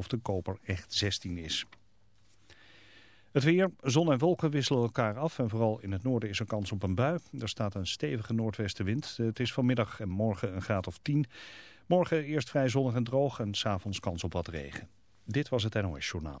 of de koper echt 16 is. Het weer, zon en wolken wisselen elkaar af en vooral in het noorden is er kans op een bui. Er staat een stevige noordwestenwind. Het is vanmiddag en morgen een graad of 10. Morgen eerst vrij zonnig en droog en s'avonds kans op wat regen. Dit was het NOS Journaal.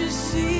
You see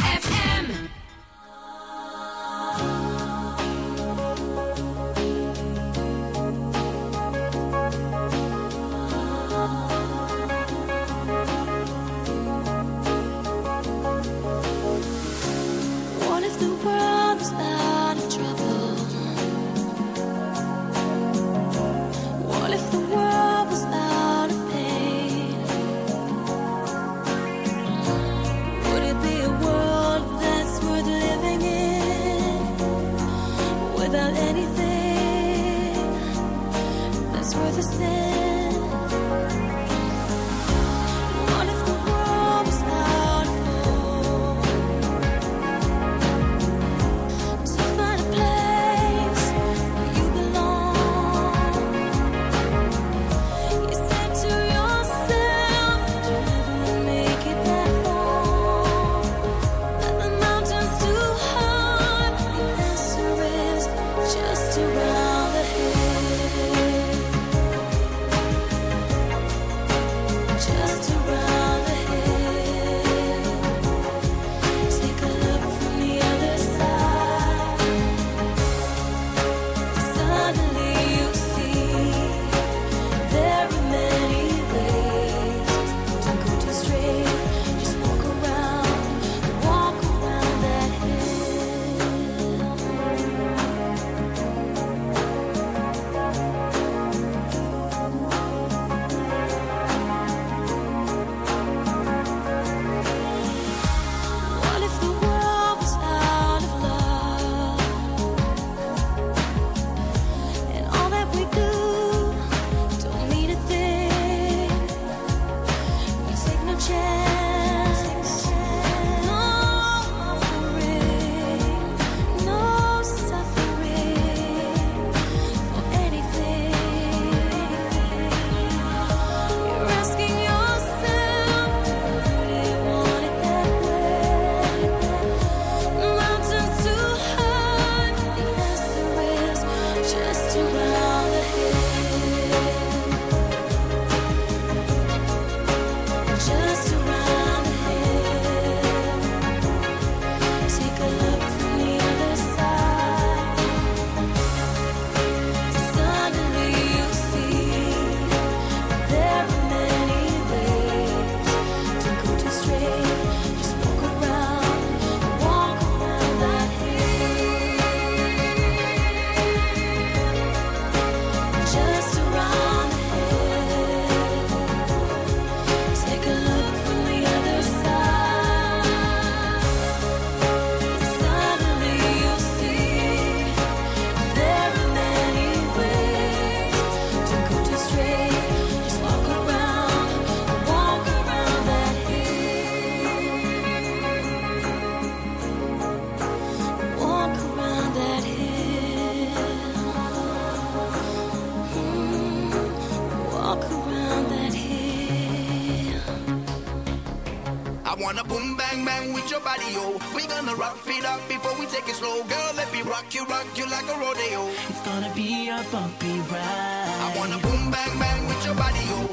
rock you, rock you like a rodeo. It's gonna be a bumpy ride. I wanna boom, bang, bang with your body, yo.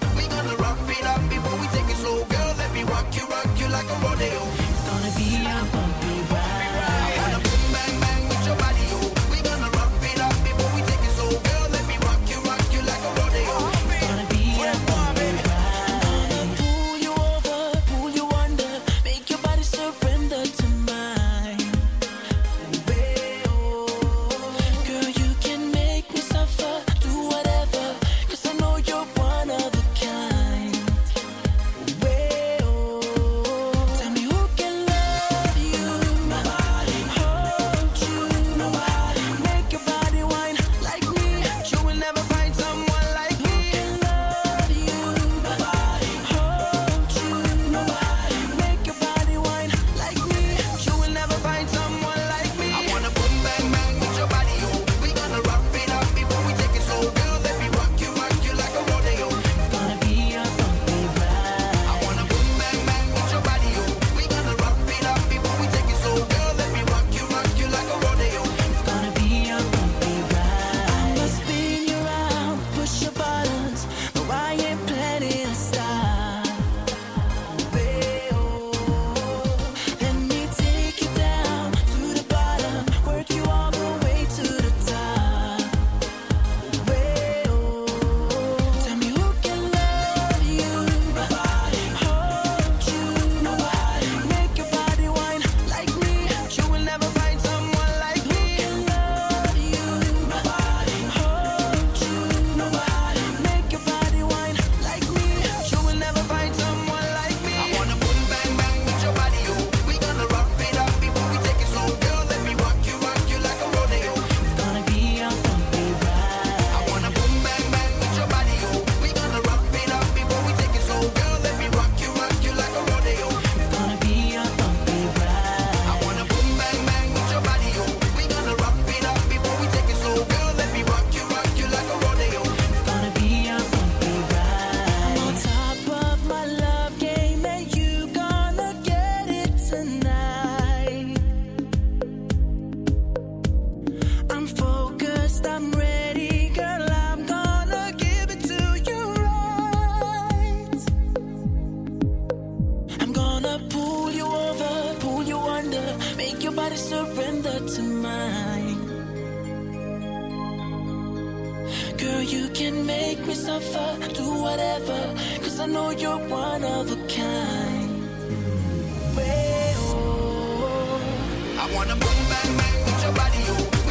Wanna boom, bang, bang, with your body, oh.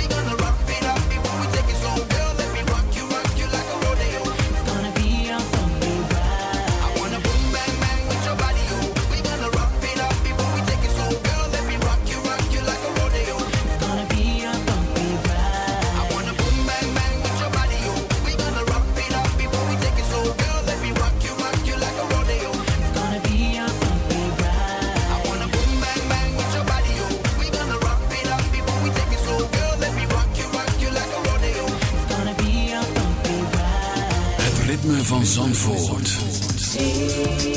van Zandvoort.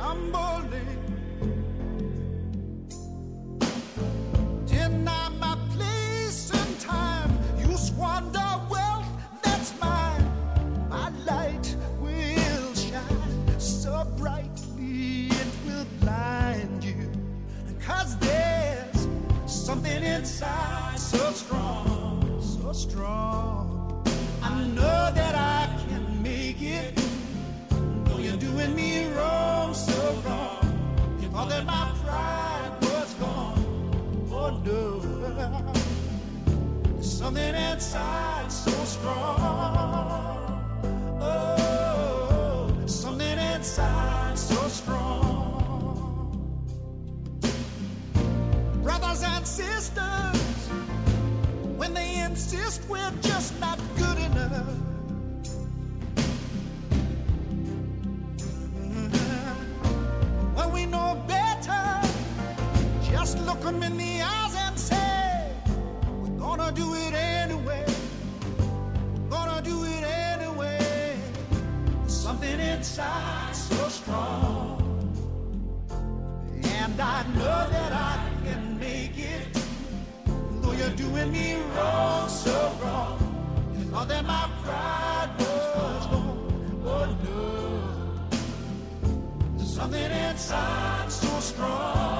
stumbling something inside so strong. Oh, something inside so strong. Brothers and sisters, when they insist we're just not good enough. Mm-hmm. well we know better, just look in the gonna do it anyway. Gonna do it anyway. Something so strong. And I know that I can make it. Though you're doing me wrong, so wrong. Thought that my pride was gone. Oh no. Something inside so strong.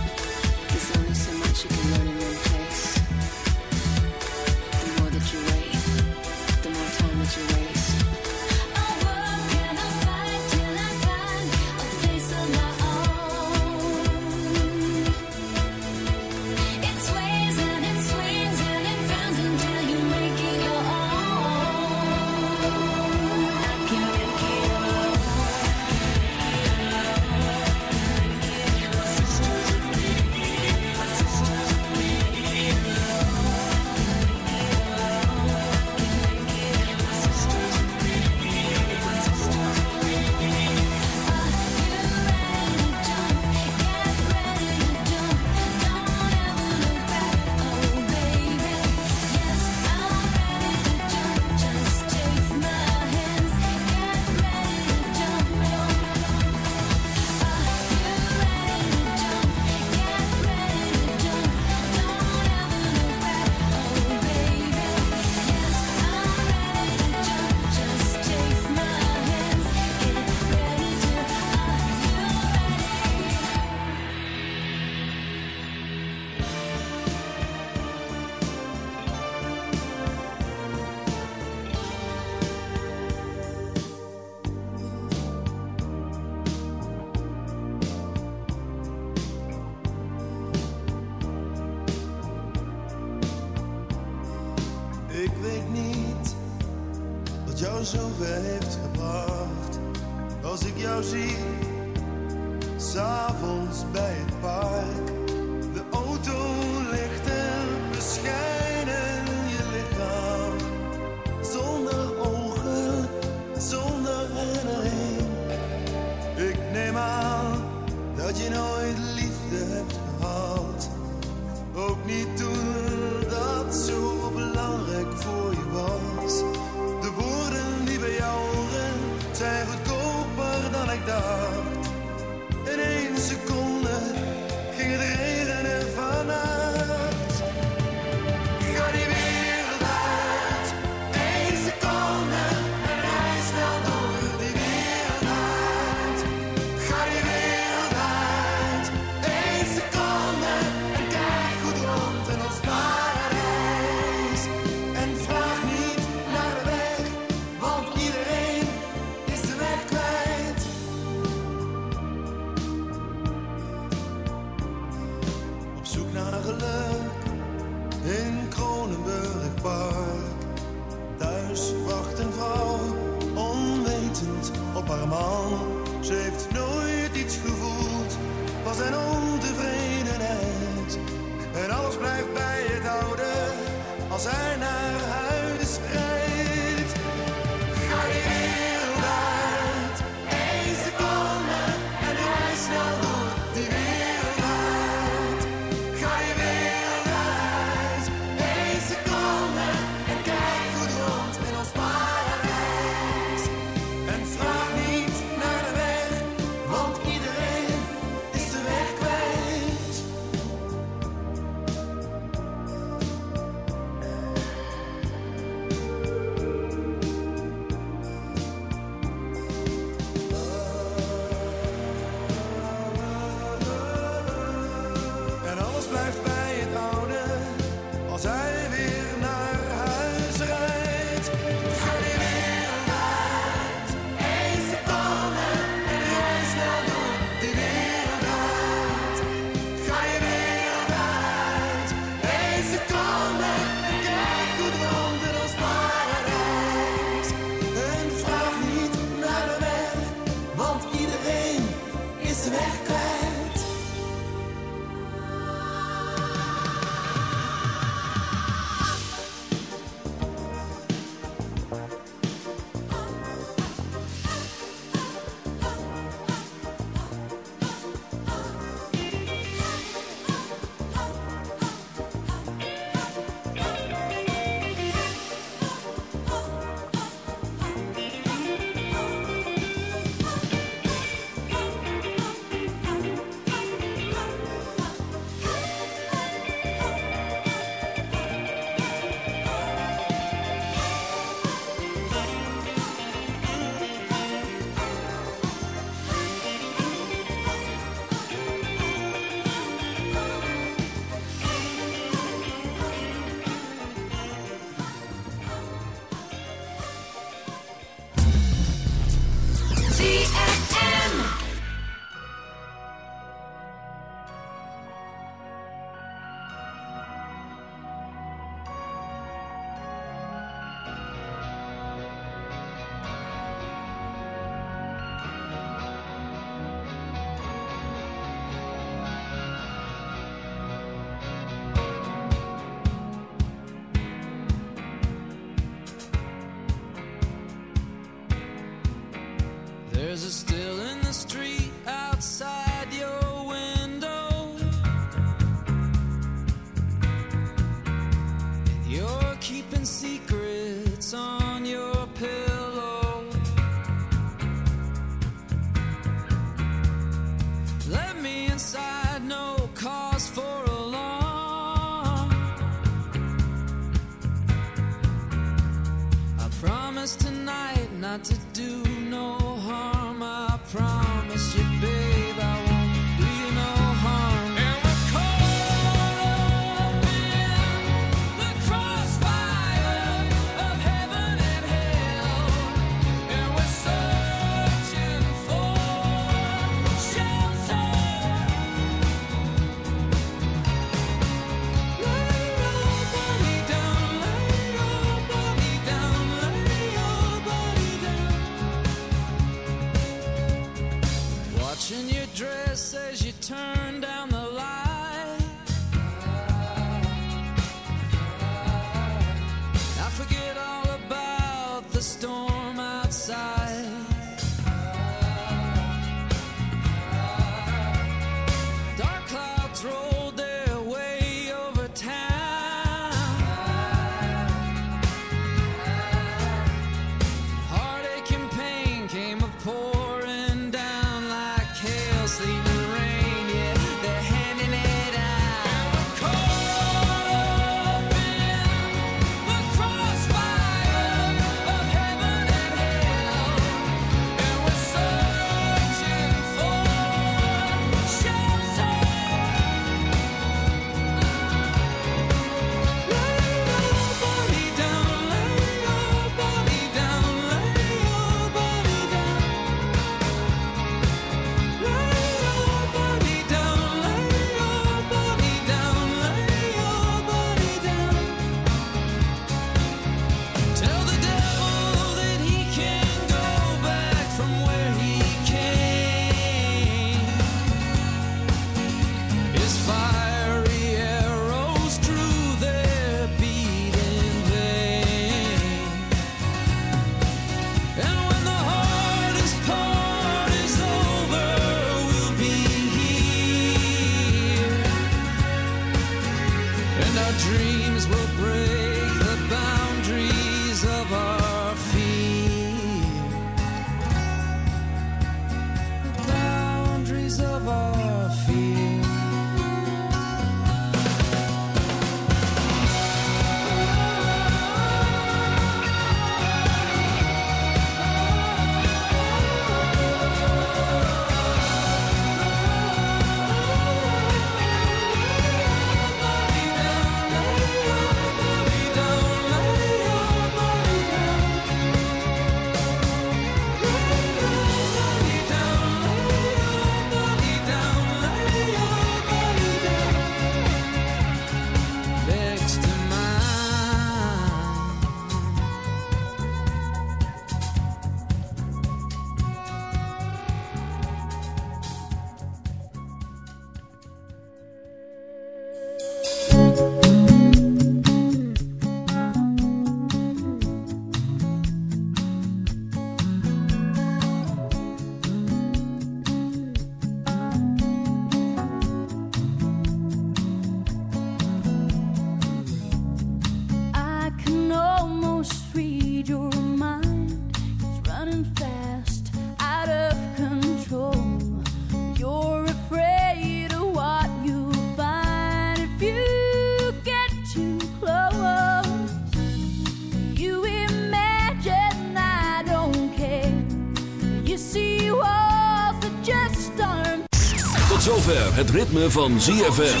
Ritme van ZFM.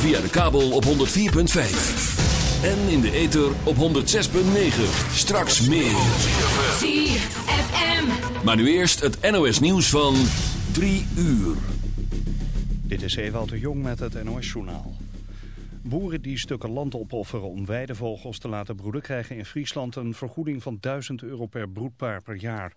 Via de kabel op 104.5. En in de ether op 106.9. Straks meer. ZFM. Maar nu eerst het NOS nieuws van 3 uur. Dit is Ewout de Jong met het NOS-journaal. Boeren die stukken land opofferen om weidevogels te laten broeden... krijgen in Friesland een vergoeding van 1000 euro per broedpaar per jaar.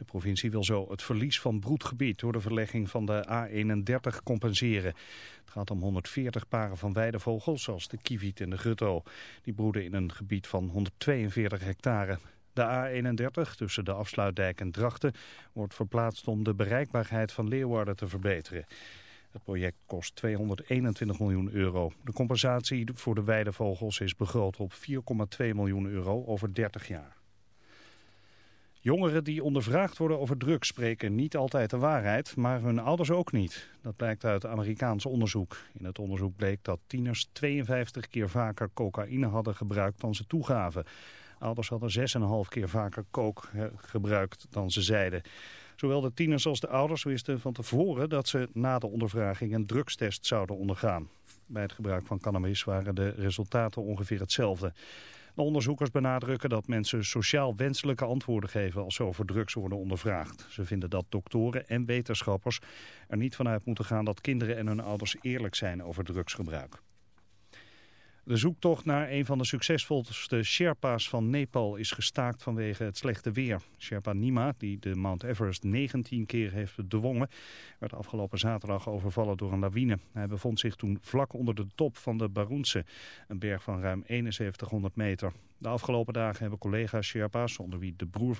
De provincie wil zo het verlies van broedgebied... door de verlegging van de A31 compenseren. Het gaat om 140 paren van weidevogels, zoals de kieviet en de gutto. Die broeden in een gebied van 142 hectare. De A31 tussen de afsluitdijk en Drachten wordt verplaatst om de bereikbaarheid van Leeuwarden te verbeteren. Het project kost 221 miljoen euro. De compensatie voor de weidevogels is begroot op 4,2 miljoen euro over 30 jaar. Jongeren die ondervraagd worden over drugs spreken niet altijd de waarheid, maar hun ouders ook niet. Dat blijkt uit Amerikaans onderzoek. In het onderzoek bleek dat tieners 52 keer vaker cocaïne hadden gebruikt dan ze toegaven. Ouders hadden 6,5 keer vaker eh, gebruikt dan ze zeiden. Zowel de tieners als de ouders wisten van tevoren dat ze na de ondervraging een drugstest zouden ondergaan. Bij het gebruik van cannabis waren de resultaten ongeveer hetzelfde. De onderzoekers benadrukken dat mensen sociaal wenselijke antwoorden geven als ze over drugs worden ondervraagd. Ze vinden dat doktoren en wetenschappers er niet vanuit moeten gaan dat kinderen en hun ouders eerlijk zijn over drugsgebruik. De zoektocht naar een van de succesvolste Sherpa's van Nepal is gestaakt vanwege het slechte weer. Sherpa Nima, die de Mount Everest 19 keer heeft bedwongen, werd afgelopen zaterdag overvallen door een lawine. Hij bevond zich toen vlak onder de top van de Barunse, een berg van ruim 7100 meter. De afgelopen dagen hebben collega Sherpa's, onder wie de broer van